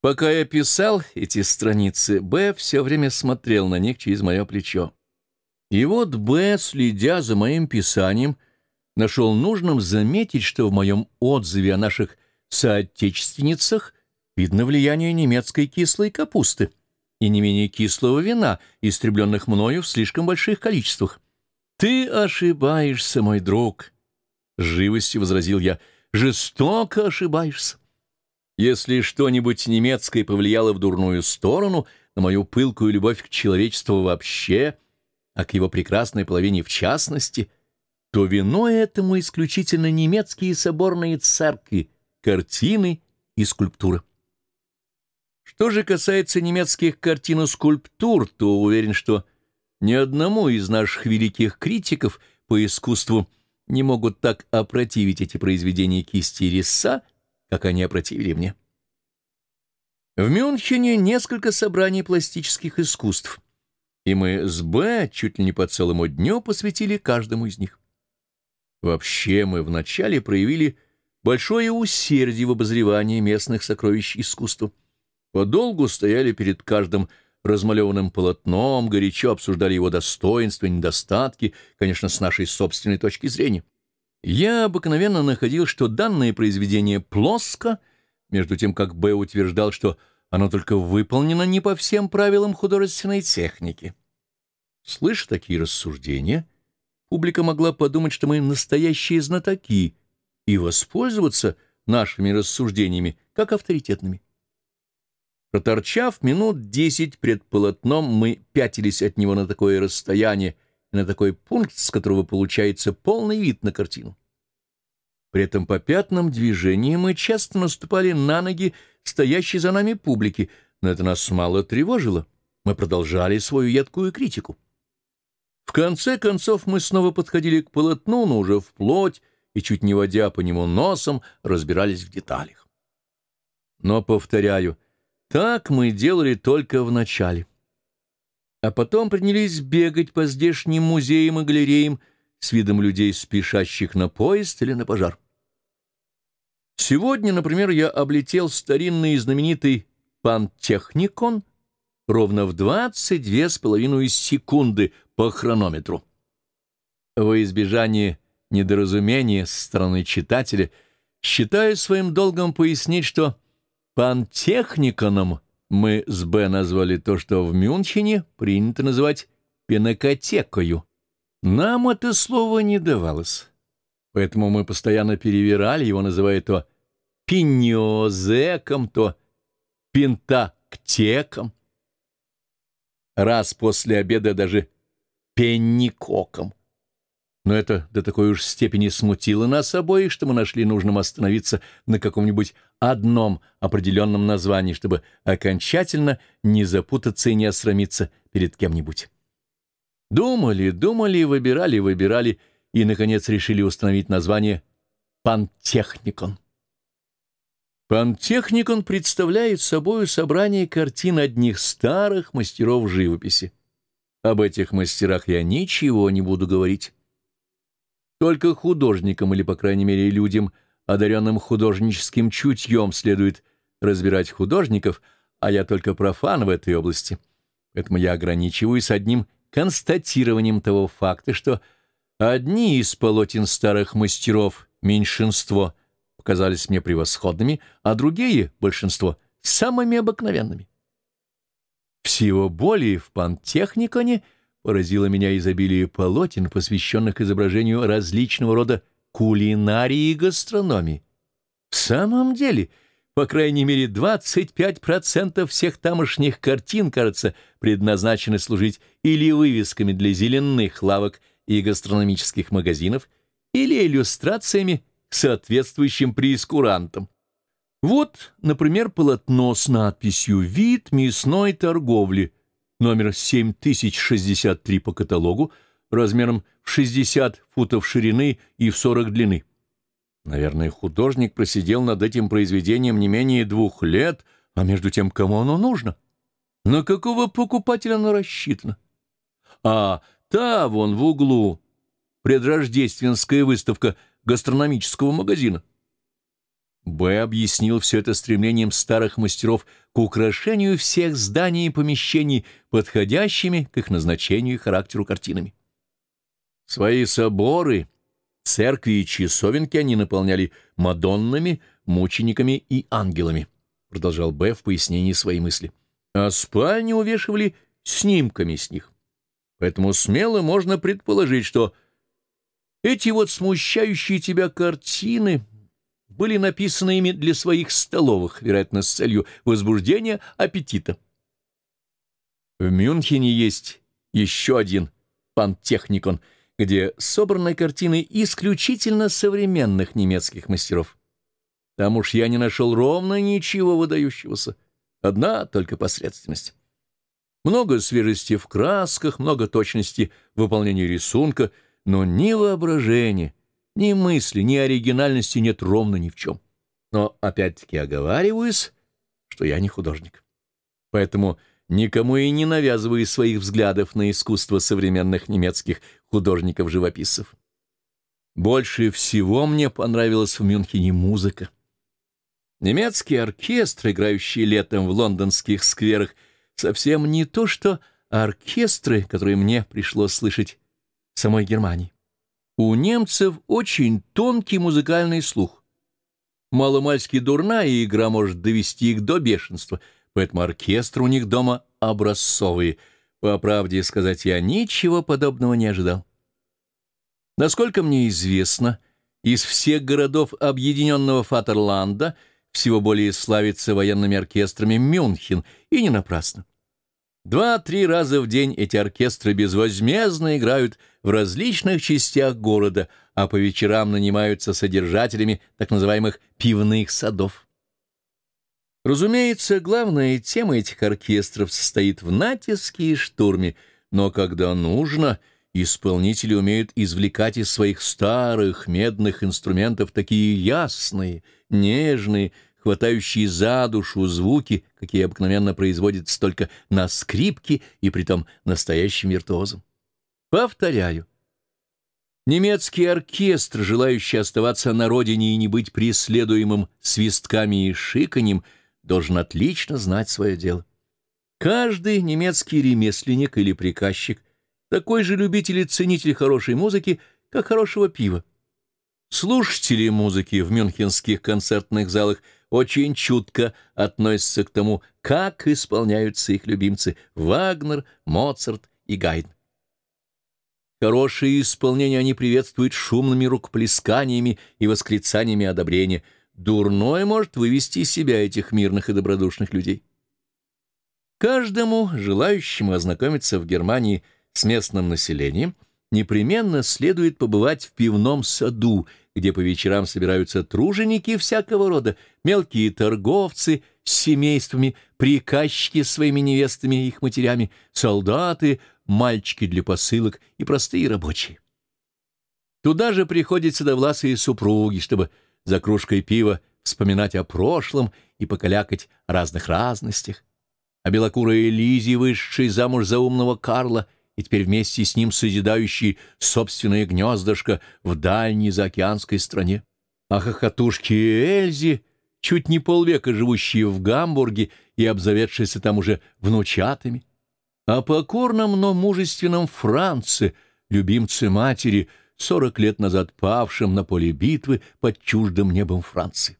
Пока я писал эти страницы, Б все время смотрел на них через мое плечо. И вот Б, следя за моим писанием, нашел нужным заметить, что в моем отзыве о наших соотечественницах видно влияние немецкой кислой капусты и не менее кислого вина, истребленных мною в слишком больших количествах. «Ты ошибаешься, мой друг», — живостью возразил я, — «жестоко ошибаешься». Если что-нибудь немецкое повлияло в дурную сторону, на мою пылкую любовь к человечеству вообще, а к его прекрасной половине в частности, то виной этому исключительно немецкие соборные церкви, картины и скульптуры. Что же касается немецких картин и скульптур, то уверен, что ни одному из наших великих критиков по искусству не могут так опротивить эти произведения кисти Риса, как они опротивили мне. В Мюнхене несколько собраний пластических искусств, и мы с Б чуть ли не по целому дню посвятили каждому из них. Вообще мы вначале проявили большое усердие в обозревании местных сокровищ искусства. Подолгу стояли перед каждым размалеванным полотном, горячо обсуждали его достоинства и недостатки, конечно, с нашей собственной точки зрения. Я обыкновенно находил, что данное произведение плоско, между тем как Б. утверждал, что оно только выполнено не по всем правилам художественной техники. Слыша такие рассуждения, публика могла подумать, что мы настоящие знатоки, и воспользоваться нашими рассуждениями как авторитетными. Проторчав минут десять пред полотном, мы пятились от него на такое расстояние, и на такой пункт, с которого получается полный вид на картину. При этом по пятнам движения мы часто наступали на ноги стоящей за нами публики, но это нас мало тревожило. Мы продолжали свою едкую критику. В конце концов мы снова подходили к полотну, но уже вплоть, и, чуть не водя по нему носом, разбирались в деталях. Но, повторяю, так мы делали только в начале а потом принялись бегать по здешним музеям и галереям с видом людей, спешащих на поезд или на пожар. Сегодня, например, я облетел старинный и знаменитый пантехникон ровно в двадцать две с половиной секунды по хронометру. Во избежание недоразумения со стороны читателя считаю своим долгом пояснить, что пантехниконом — мы с Б назвали то, что в Мюнхене принято называть пенокотекою. Нам это слово не давалось, поэтому мы постоянно перевирали его, называя то пиньозеком, то пентактеком. Раз после обеда даже пенникоком но это до такой уж степени смутило нас обоих, что мы нашли нужным остановиться на каком-нибудь одном определенном названии, чтобы окончательно не запутаться и не осрамиться перед кем-нибудь. Думали, думали, выбирали, выбирали, и, наконец, решили установить название «Пантехникон». Пантехникон представляет собой собрание картин одних старых мастеров живописи. Об этих мастерах я ничего не буду говорить. Только художникам или, по крайней мере, людям, одаренным художническим чутьем, следует разбирать художников, а я только профан в этой области. Поэтому я ограничиваюсь одним констатированием того факта, что одни из полотен старых мастеров, меньшинство, показались мне превосходными, а другие, большинство, самыми обыкновенными. Всего более в пантехниконе — поразило меня изобилие полотен, посвященных изображению различного рода кулинарии и гастрономии. В самом деле, по крайней мере, 25% всех тамошних картин, кажется, предназначены служить или вывесками для зеленых лавок и гастрономических магазинов, или иллюстрациями соответствующим прескурантам. Вот, например, полотно с надписью «Вид мясной торговли», номер 7063 по каталогу, размером в 60 футов ширины и в 40 длины. Наверное, художник просидел над этим произведением не менее двух лет, а между тем, кому оно нужно? На какого покупателя оно рассчитано? А та вон в углу предрождественская выставка гастрономического магазина. Б. объяснил все это стремлением старых мастеров к украшению всех зданий и помещений, подходящими к их назначению и характеру картинами. Свои соборы, церкви и часовенки они наполняли мадоннами, мучениками и ангелами, продолжал Б. в пояснении своей мысли. А спальни увешивали снимками с них. Поэтому смело можно предположить, что эти вот смущающие тебя картины были написаны ими для своих столовых, вероятно, с целью возбуждения аппетита. В Мюнхене есть еще один пантехникон, где собраны картины исключительно современных немецких мастеров. Там уж я не нашел ровно ничего выдающегося. Одна только посредственность. Много свежести в красках, много точности в выполнении рисунка, но ни воображения, ни мысли, ни оригинальности нет ровно ни в чем. Но опять-таки оговариваюсь, что я не художник. Поэтому никому и не навязываю своих взглядов на искусство современных немецких художников-живописцев. Больше всего мне понравилась в Мюнхене музыка. Немецкий оркестр, играющий летом в лондонских скверах, совсем не то, что оркестры, которые мне пришлось слышать в самой Германии. У немцев очень тонкий музыкальный слух. Маломальски дурная игра может довести их до бешенства, поэтому оркестр у них дома образцовый. По правде сказать, я ничего подобного не ожидал. Насколько мне известно, из всех городов объединенного Фатерланда всего более славится военными оркестрами Мюнхен, и не напрасно. Два-три раза в день эти оркестры безвозмездно играют в различных частях города, а по вечерам нанимаются содержателями так называемых пивных садов. Разумеется, главная тема этих оркестров состоит в натиске и штурме, но когда нужно, исполнители умеют извлекать из своих старых медных инструментов такие ясные, нежные, хватающие за душу звуки, какие обыкновенно производятся только на скрипке и притом настоящим виртуозом. Повторяю. Немецкий оркестр, желающий оставаться на родине и не быть преследуемым свистками и шиканьем, должен отлично знать свое дело. Каждый немецкий ремесленник или приказчик такой же любитель и ценитель хорошей музыки, как хорошего пива. Слушатели музыки в мюнхенских концертных залах – очень чутко относятся к тому, как исполняются их любимцы Вагнер, Моцарт и Гайден. Хорошие исполнения они приветствуют шумными рукоплесканиями и восклицаниями одобрения. Дурное может вывести из себя этих мирных и добродушных людей. Каждому, желающему ознакомиться в Германии с местным населением, непременно следует побывать в пивном саду, где по вечерам собираются труженики всякого рода, мелкие торговцы с семействами, приказчики с своими невестами и их матерями, солдаты, мальчики для посылок и простые рабочие. Туда же приходят седовласые супруги, чтобы за кружкой пива вспоминать о прошлом и покалякать о разных разностях. А белокурая Лизи, вышедшая замуж за умного Карла — и теперь вместе с ним созидающий собственное гнездышко в дальней заокеанской стране. А хохотушки Эльзи, чуть не полвека живущие в Гамбурге и обзаведшиеся там уже внучатами. О покорном, но мужественном Франце, любимце матери, сорок лет назад павшем на поле битвы под чуждым небом Франции.